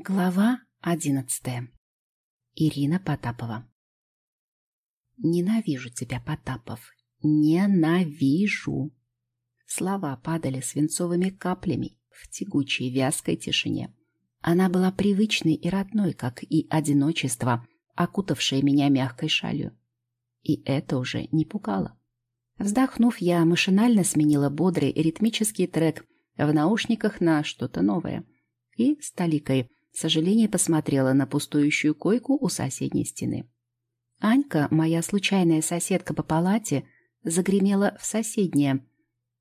Глава одиннадцатая. Ирина Потапова. Ненавижу тебя, Потапов. Ненавижу. Слова падали свинцовыми каплями в тягучей вязкой тишине. Она была привычной и родной, как и одиночество, окутавшее меня мягкой шалью. И это уже не пугало. Вздохнув, я машинально сменила бодрый ритмический трек в наушниках на что-то новое. И с толикой сожаление посмотрела на пустующую койку у соседней стены. Анька, моя случайная соседка по палате, загремела в соседнее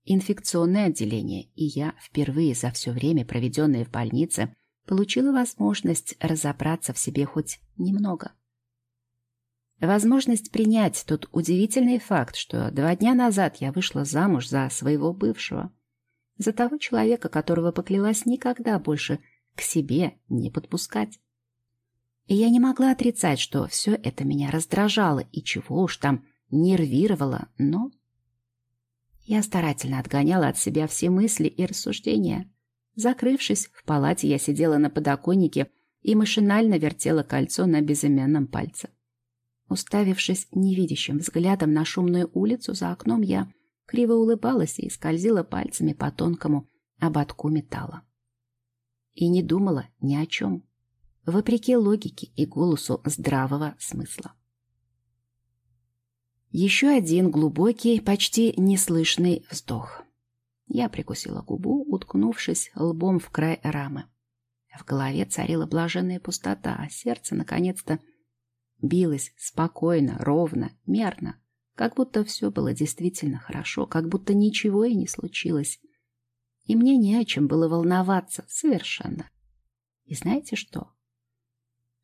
инфекционное отделение, и я впервые за все время, проведенное в больнице, получила возможность разобраться в себе хоть немного. Возможность принять тот удивительный факт, что два дня назад я вышла замуж за своего бывшего, за того человека, которого поклялась никогда больше к себе не подпускать. И я не могла отрицать, что все это меня раздражало и чего уж там нервировало, но... Я старательно отгоняла от себя все мысли и рассуждения. Закрывшись в палате, я сидела на подоконнике и машинально вертела кольцо на безымянном пальце. Уставившись невидящим взглядом на шумную улицу за окном, я криво улыбалась и скользила пальцами по тонкому ободку металла и не думала ни о чем, вопреки логике и голосу здравого смысла. Еще один глубокий, почти неслышный вздох. Я прикусила губу, уткнувшись лбом в край рамы. В голове царила блаженная пустота, а сердце, наконец-то, билось спокойно, ровно, мерно, как будто все было действительно хорошо, как будто ничего и не случилось и мне не о чем было волноваться совершенно. И знаете что?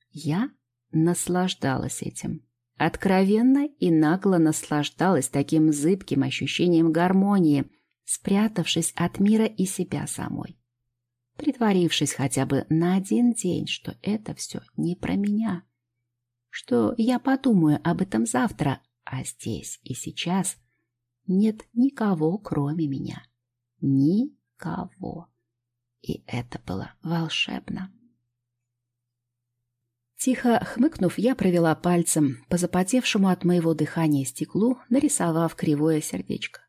Я наслаждалась этим. Откровенно и нагло наслаждалась таким зыбким ощущением гармонии, спрятавшись от мира и себя самой. Притворившись хотя бы на один день, что это все не про меня. Что я подумаю об этом завтра, а здесь и сейчас нет никого, кроме меня. Ни никого. И это было волшебно. Тихо хмыкнув, я провела пальцем по запотевшему от моего дыхания стеклу, нарисовав кривое сердечко.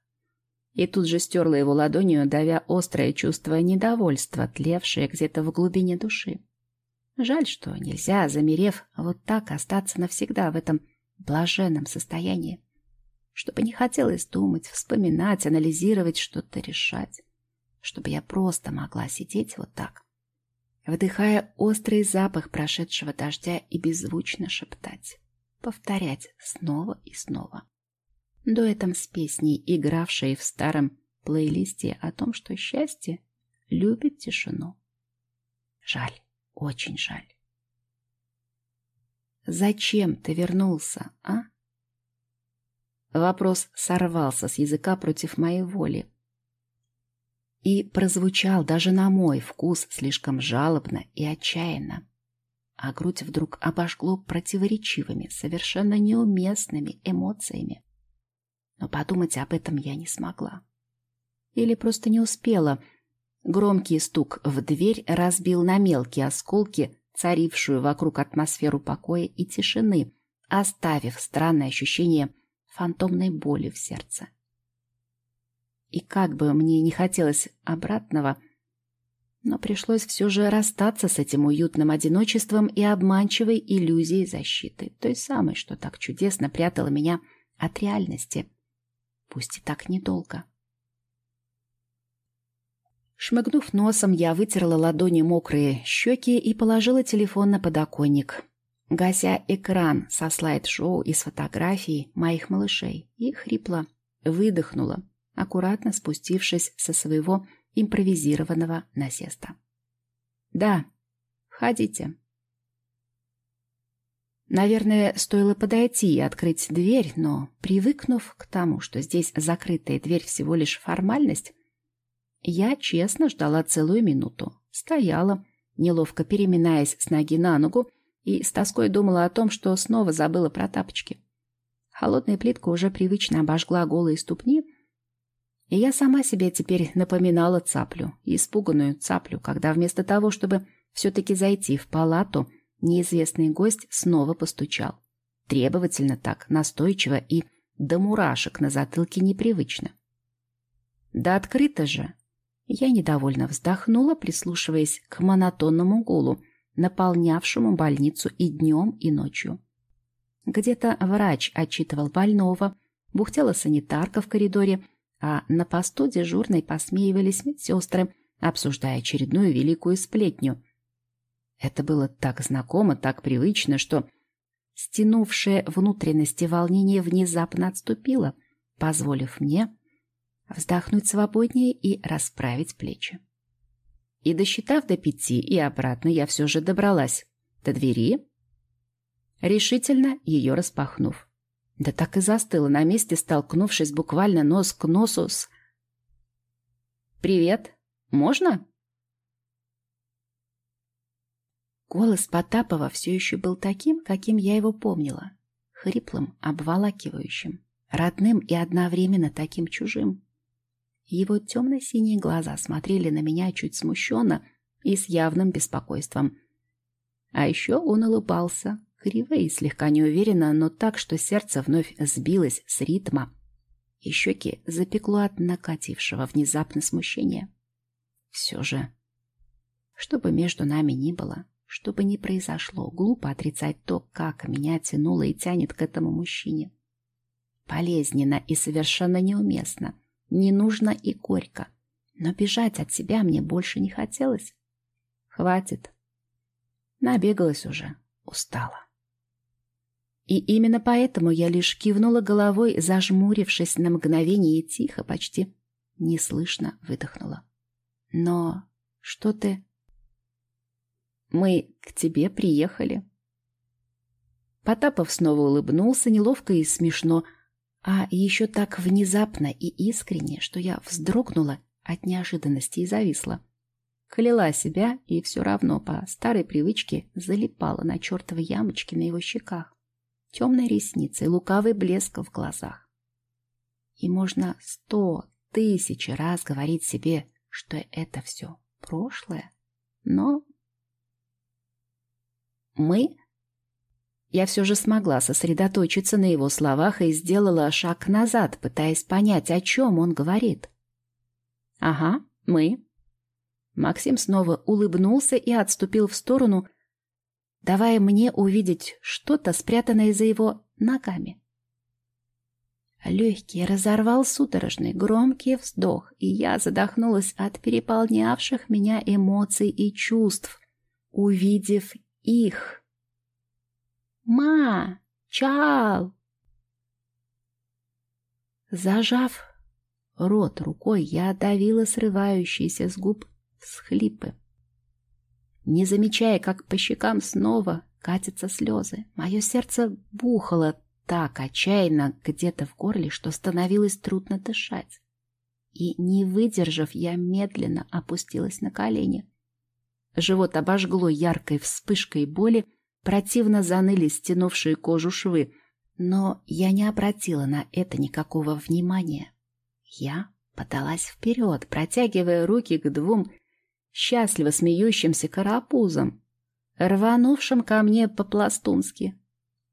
И тут же стерла его ладонью, давя острое чувство недовольства, тлевшее где-то в глубине души. Жаль, что нельзя, замерев, вот так остаться навсегда в этом блаженном состоянии. Чтобы не хотелось думать, вспоминать, анализировать, что-то решать чтобы я просто могла сидеть вот так, вдыхая острый запах прошедшего дождя и беззвучно шептать, повторять снова и снова. Дуэтом с песней, игравшей в старом плейлисте о том, что счастье любит тишину. Жаль, очень жаль. «Зачем ты вернулся, а?» Вопрос сорвался с языка против моей воли, и прозвучал даже на мой вкус слишком жалобно и отчаянно. А грудь вдруг обожгло противоречивыми, совершенно неуместными эмоциями. Но подумать об этом я не смогла. Или просто не успела. Громкий стук в дверь разбил на мелкие осколки царившую вокруг атмосферу покоя и тишины, оставив странное ощущение фантомной боли в сердце. И как бы мне не хотелось обратного, но пришлось все же расстаться с этим уютным одиночеством и обманчивой иллюзией защиты, той самой, что так чудесно прятала меня от реальности, пусть и так недолго. Шмыгнув носом, я вытерла ладони мокрые щеки и положила телефон на подоконник, гася экран со слайд-шоу из фотографий моих малышей, и хрипло выдохнула, аккуратно спустившись со своего импровизированного насеста. «Да, входите». Наверное, стоило подойти и открыть дверь, но, привыкнув к тому, что здесь закрытая дверь всего лишь формальность, я честно ждала целую минуту. Стояла, неловко переминаясь с ноги на ногу, и с тоской думала о том, что снова забыла про тапочки. Холодная плитка уже привычно обожгла голые ступни, и я сама себе теперь напоминала цаплю, испуганную цаплю, когда вместо того, чтобы все-таки зайти в палату, неизвестный гость снова постучал. Требовательно так, настойчиво и до мурашек на затылке непривычно. Да открыто же. Я недовольно вздохнула, прислушиваясь к монотонному гулу, наполнявшему больницу и днем, и ночью. Где-то врач отчитывал больного, бухтела санитарка в коридоре, а на посту дежурной посмеивались медсестры, обсуждая очередную великую сплетню. Это было так знакомо, так привычно, что стянувшее внутренности волнение внезапно отступило, позволив мне вздохнуть свободнее и расправить плечи. И досчитав до пяти и обратно, я все же добралась до двери, решительно ее распахнув. Да так и застыла на месте, столкнувшись буквально нос к носу с... «Привет! Можно?» Голос Потапова все еще был таким, каким я его помнила. Хриплым, обволакивающим, родным и одновременно таким чужим. Его темно-синие глаза смотрели на меня чуть смущенно и с явным беспокойством. А еще он улыбался, криво и слегка неуверенно, но так, что сердце вновь сбилось с ритма, и щеки запекло от накатившего внезапно смущения. Все же, что бы между нами ни было, что бы ни произошло, глупо отрицать то, как меня тянуло и тянет к этому мужчине. Болезненно и совершенно неуместно, не нужно и горько. Но бежать от себя мне больше не хотелось. Хватит. Набегалась уже, устала. И именно поэтому я лишь кивнула головой, зажмурившись на мгновение и тихо, почти неслышно выдохнула. Но что ты... Мы к тебе приехали. Потапов снова улыбнулся, неловко и смешно, а еще так внезапно и искренне, что я вздрогнула от неожиданности и зависла. Кляла себя и все равно по старой привычке залипала на чертовы ямочки на его щеках, темные ресницы и лукавый блеск в глазах. И можно сто тысяч раз говорить себе, что это все прошлое, но мы? Я все же смогла сосредоточиться на его словах и сделала шаг назад, пытаясь понять, о чем он говорит. Ага, мы. Максим снова улыбнулся и отступил в сторону, давая мне увидеть что-то, спрятанное за его ногами. Легкий разорвал судорожный громкий вздох, и я задохнулась от переполнявших меня эмоций и чувств, увидев их. «Ма! Чал!» Зажав рот рукой, я давила срывающиеся с губ всхлипы. Не замечая, как по щекам снова катятся слезы, мое сердце бухало так отчаянно где-то в горле, что становилось трудно дышать. И, не выдержав, я медленно опустилась на колени. Живот обожгло яркой вспышкой боли, противно заныли стянувшие кожу швы, но я не обратила на это никакого внимания. Я подалась вперед, протягивая руки к двум счастливо смеющимся карапузам, рванувшим ко мне по-пластунски.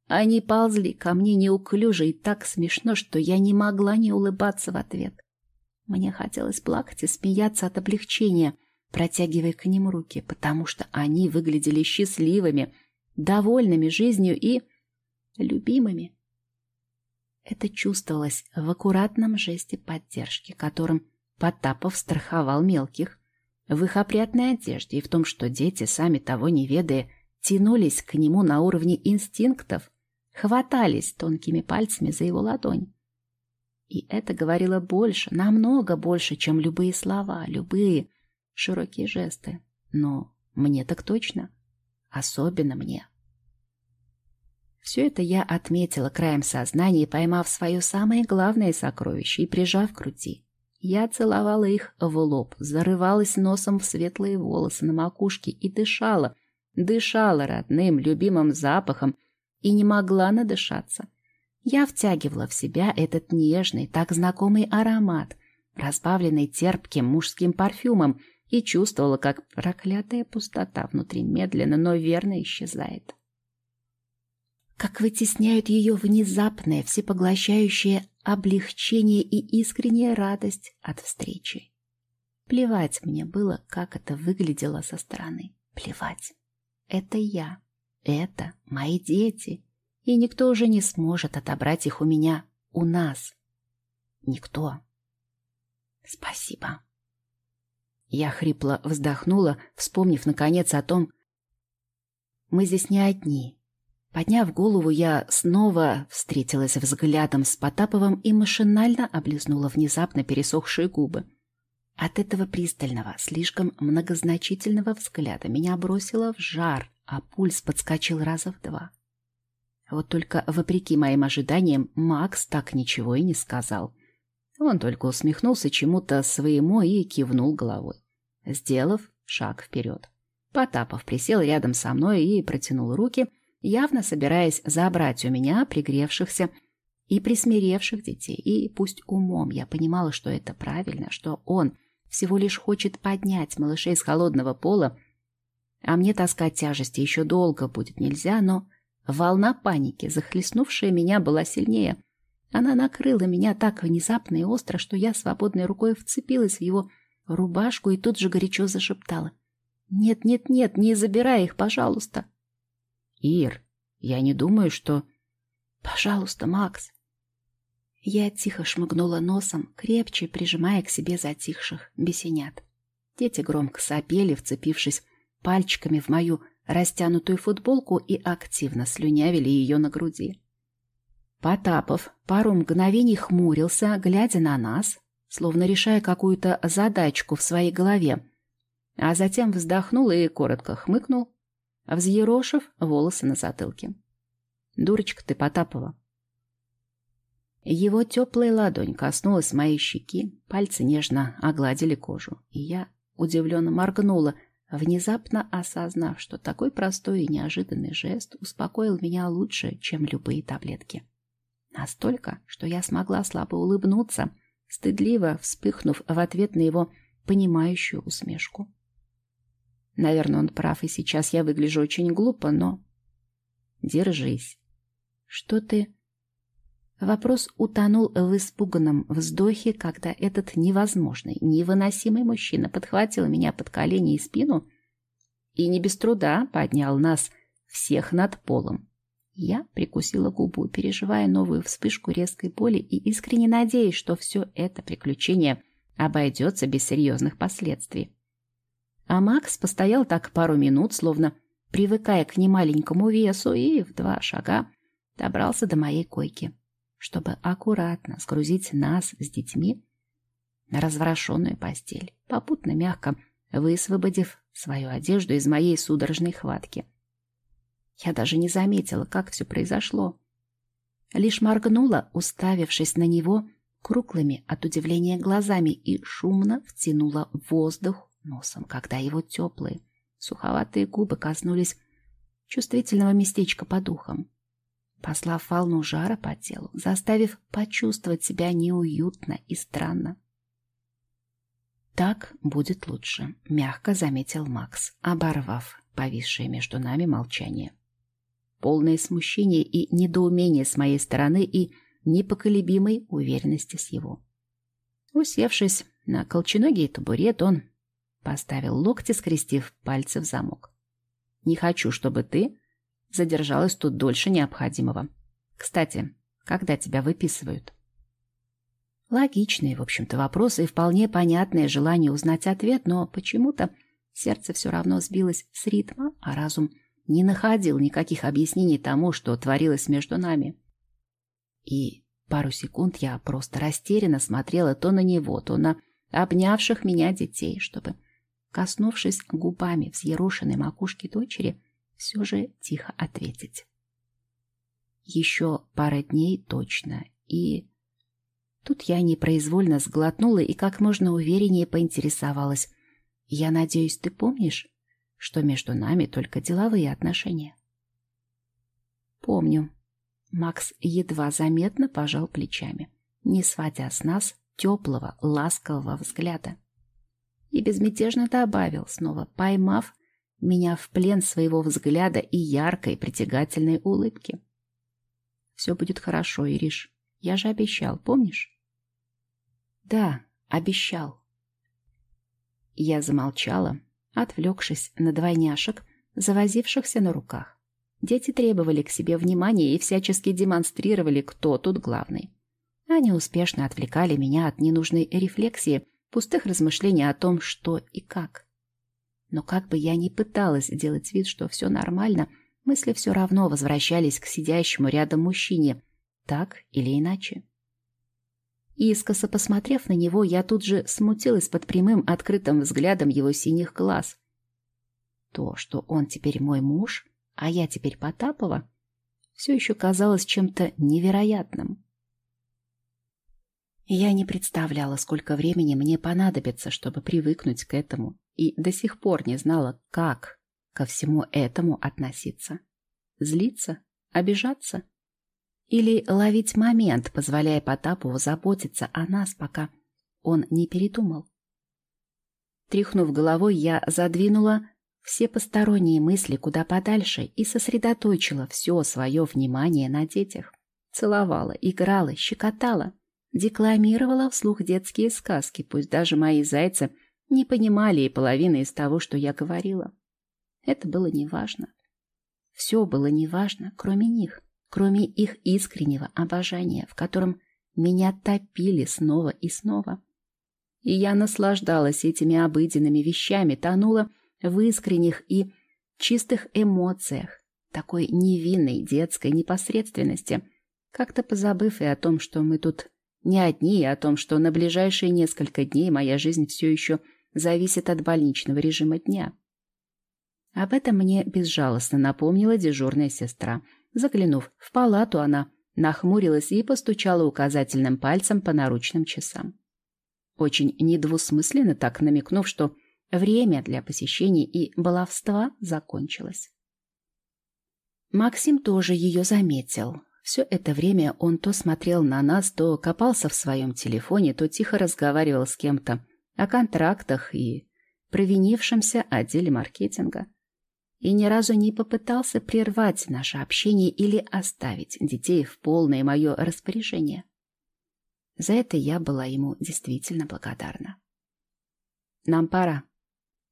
Они ползли ко мне неуклюже и так смешно, что я не могла не улыбаться в ответ. Мне хотелось плакать и смеяться от облегчения — протягивая к ним руки, потому что они выглядели счастливыми, довольными жизнью и любимыми. Это чувствовалось в аккуратном жесте поддержки, которым Потапов страховал мелких, в их опрятной одежде и в том, что дети, сами того не ведая, тянулись к нему на уровне инстинктов, хватались тонкими пальцами за его ладонь. И это говорило больше, намного больше, чем любые слова, любые широкие жесты. Но мне так точно. Особенно мне. Все это я отметила краем сознания, поймав свое самое главное сокровище и прижав к груди. Я целовала их в лоб, зарывалась носом в светлые волосы на макушке и дышала, дышала родным, любимым запахом и не могла надышаться. Я втягивала в себя этот нежный, так знакомый аромат, разбавленный терпким мужским парфюмом, и чувствовала, как проклятая пустота внутри медленно, но верно исчезает. Как вытесняют ее внезапное, всепоглощающее облегчение и искренняя радость от встречи. Плевать мне было, как это выглядело со стороны. Плевать. Это я. Это мои дети. И никто уже не сможет отобрать их у меня, у нас. Никто. Спасибо. Я хрипло вздохнула, вспомнив наконец о том, мы здесь не одни. Подняв голову, я снова встретилась взглядом с Потаповым и машинально облизнула внезапно пересохшие губы. От этого пристального, слишком многозначительного взгляда меня бросило в жар, а пульс подскочил раза в два. Вот только, вопреки моим ожиданиям, Макс так ничего и не сказал. Он только усмехнулся чему-то своему и кивнул головой, сделав шаг вперед. Потапов присел рядом со мной и протянул руки, явно собираясь забрать у меня пригревшихся и присмиревших детей. И пусть умом я понимала, что это правильно, что он всего лишь хочет поднять малышей с холодного пола, а мне таскать тяжести еще долго будет нельзя, но волна паники, захлестнувшая меня, была сильнее — она накрыла меня так внезапно и остро, что я свободной рукой вцепилась в его рубашку и тут же горячо зашептала. «Нет, нет, нет, не забирай их, пожалуйста!» «Ир, я не думаю, что...» «Пожалуйста, Макс!» Я тихо шмыгнула носом, крепче прижимая к себе затихших бесенят. Дети громко сопели, вцепившись пальчиками в мою растянутую футболку и активно слюнявили ее на груди. Потапов пару мгновений хмурился, глядя на нас, словно решая какую-то задачку в своей голове, а затем вздохнул и коротко хмыкнул, взъерошив волосы на затылке. «Дурочка ты, Потапова!» Его теплая ладонь коснулась моей щеки, пальцы нежно огладили кожу, и я удивленно моргнула, внезапно осознав, что такой простой и неожиданный жест успокоил меня лучше, чем любые таблетки. Настолько, что я смогла слабо улыбнуться, стыдливо вспыхнув в ответ на его понимающую усмешку. Наверное, он прав, и сейчас я выгляжу очень глупо, но... Держись. Что ты... Вопрос утонул в испуганном вздохе, когда этот невозможный, невыносимый мужчина подхватил меня под колени и спину и не без труда поднял нас всех над полом. Я прикусила губу, переживая новую вспышку резкой боли и искренне надеясь, что все это приключение обойдется без серьезных последствий. А Макс постоял так пару минут, словно привыкая к немаленькому весу, и в два шага добрался до моей койки, чтобы аккуратно сгрузить нас с детьми на разворошенную постель, попутно мягко высвободив свою одежду из моей судорожной хватки. Я даже не заметила, как все произошло. Лишь моргнула, уставившись на него круглыми от удивления глазами и шумно втянула воздух носом, когда его теплые, суховатые губы коснулись чувствительного местечка по духам, послав волну жара по телу, заставив почувствовать себя неуютно и странно. «Так будет лучше», — мягко заметил Макс, оборвав повисшее между нами молчание полное смущение и недоумение с моей стороны и непоколебимой уверенности с его. Усевшись на колченогий табурет, он поставил локти, скрестив пальцы в замок. «Не хочу, чтобы ты задержалась тут дольше необходимого. Кстати, когда тебя выписывают?» Логичные, в общем-то, вопросы и вполне понятное желание узнать ответ, но почему-то сердце все равно сбилось с ритма, а разум не находил никаких объяснений тому, что творилось между нами. И пару секунд я просто растерянно смотрела то на него, то на обнявших меня детей, чтобы, коснувшись губами взъерошенной макушки дочери, все же тихо ответить. Еще пара дней точно, и... Тут я непроизвольно сглотнула и как можно увереннее поинтересовалась. «Я надеюсь, ты помнишь, что между нами только деловые отношения. Помню. Макс едва заметно пожал плечами, не сводя с нас теплого, ласкового взгляда. И безмятежно добавил, снова поймав меня в плен своего взгляда и яркой притягательной улыбки. «Все будет хорошо, Ириш. Я же обещал, помнишь?» «Да, обещал». Я замолчала, отвлекшись на двойняшек, завозившихся на руках. Дети требовали к себе внимания и всячески демонстрировали, кто тут главный. Они успешно отвлекали меня от ненужной рефлексии, пустых размышлений о том, что и как. Но как бы я ни пыталась делать вид, что все нормально, мысли все равно возвращались к сидящему рядом мужчине, так или иначе. Искоса посмотрев на него, я тут же смутилась под прямым открытым взглядом его синих глаз. То, что он теперь мой муж, а я теперь Потапова, все еще казалось чем-то невероятным. Я не представляла, сколько времени мне понадобится, чтобы привыкнуть к этому, и до сих пор не знала, как ко всему этому относиться. Злиться? Обижаться? Или ловить момент, позволяя Потапову заботиться о нас, пока он не передумал? Тряхнув головой, я задвинула все посторонние мысли куда подальше и сосредоточила все свое внимание на детях. Целовала, играла, щекотала, декламировала вслух детские сказки, пусть даже мои зайцы не понимали и половины из того, что я говорила. Это было неважно. Все было неважно, кроме них, кроме их искреннего обожания, в котором меня топили снова и снова. И я наслаждалась этими обыденными вещами, тонула в искренних и чистых эмоциях, такой невинной детской непосредственности, как-то позабыв и о том, что мы тут не одни, и о том, что на ближайшие несколько дней моя жизнь все еще зависит от больничного режима дня. Об этом мне безжалостно напомнила дежурная сестра. Заглянув в палату, она нахмурилась и постучала указательным пальцем по наручным часам. Очень недвусмысленно так намекнув, что Время для посещений и баловства закончилось. Максим тоже ее заметил. Все это время он то смотрел на нас, то копался в своем телефоне, то тихо разговаривал с кем-то о контрактах и провинившемся отделе маркетинга. И ни разу не попытался прервать наше общение или оставить детей в полное мое распоряжение. За это я была ему действительно благодарна. «Нам пора»,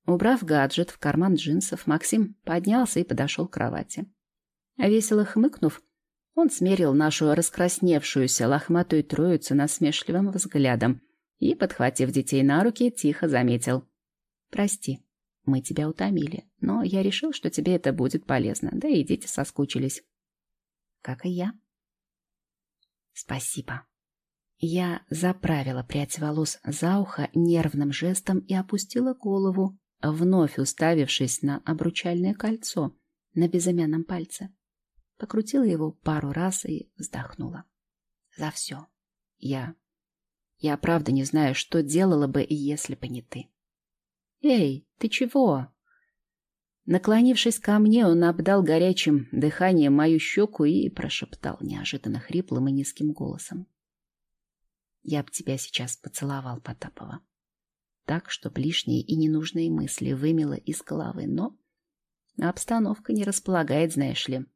Убрав гаджет в карман джинсов, Максим поднялся и подошел к кровати. Весело хмыкнув, он смерил нашу раскрасневшуюся лохматую троицу насмешливым взглядом и, подхватив детей на руки, тихо заметил. «Прости, мы тебя утомили, но я решил, что тебе это будет полезно, да и дети соскучились». «Как и я». «Спасибо». Я заправила прядь волос за ухо нервным жестом и опустила голову, вновь уставившись на обручальное кольцо на безымянном пальце. Покрутила его пару раз и вздохнула. За все. Я... Я правда не знаю, что делала бы, если бы не ты. «Эй, ты чего?» Наклонившись ко мне, он обдал горячим дыханием мою щеку и прошептал неожиданно хриплым и низким голосом. «Я б тебя сейчас поцеловал, Потапова так, чтобы лишние и ненужные мысли вымело из головы, но обстановка не располагает, знаешь ли.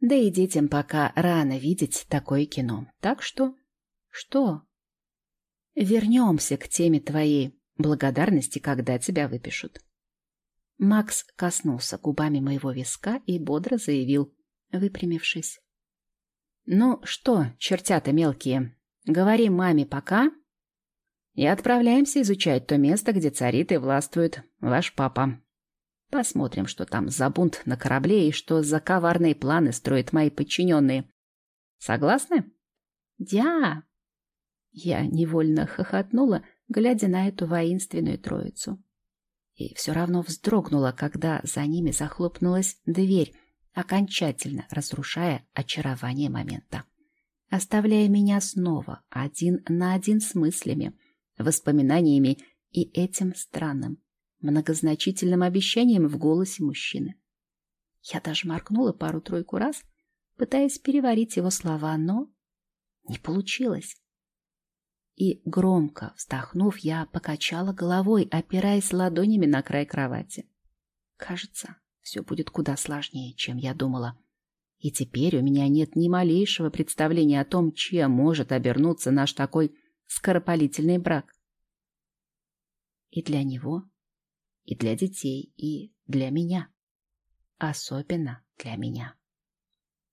Да и детям пока рано видеть такое кино. Так что... Что? Вернемся к теме твоей благодарности, когда тебя выпишут. Макс коснулся губами моего виска и бодро заявил, выпрямившись. «Ну что, чертята мелкие, говори маме пока, и отправляемся изучать то место, где царит и властвует ваш папа. Посмотрим, что там за бунт на корабле и что за коварные планы строят мои подчиненные. Согласны? Я. Я невольно хохотнула, глядя на эту воинственную троицу. И все равно вздрогнула, когда за ними захлопнулась дверь, окончательно разрушая очарование момента, оставляя меня снова один на один с мыслями — воспоминаниями и этим странным, многозначительным обещанием в голосе мужчины. Я даже моргнула пару-тройку раз, пытаясь переварить его слова, но не получилось. И, громко вздохнув, я покачала головой, опираясь ладонями на край кровати. Кажется, все будет куда сложнее, чем я думала. И теперь у меня нет ни малейшего представления о том, чем может обернуться наш такой скоропалительный брак. И для него, и для детей, и для меня. Особенно для меня.